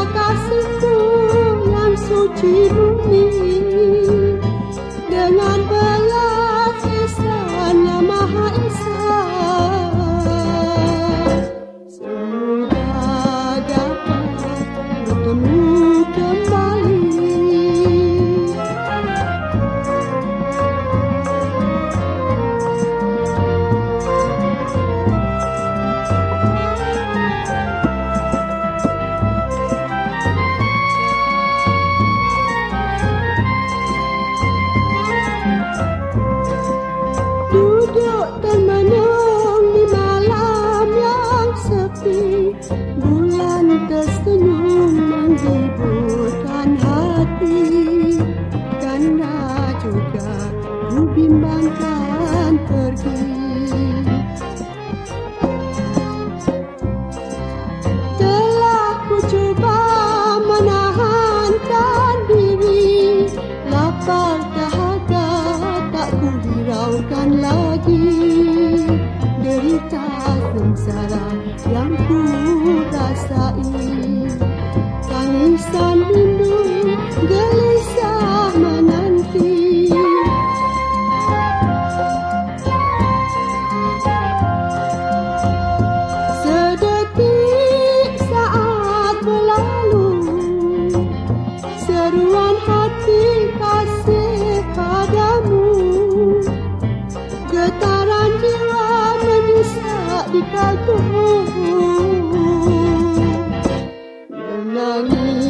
kekasihku yang suci bumi. Dengan belas kisahnya Maha Esa. Semoga dapat bertemu kembali bimbangkan pergi. Telah ku coba menahankan diri. Lapar dahaga tak ku hiraukan lagi. Derita sengsara yang ku rasai никакого. На них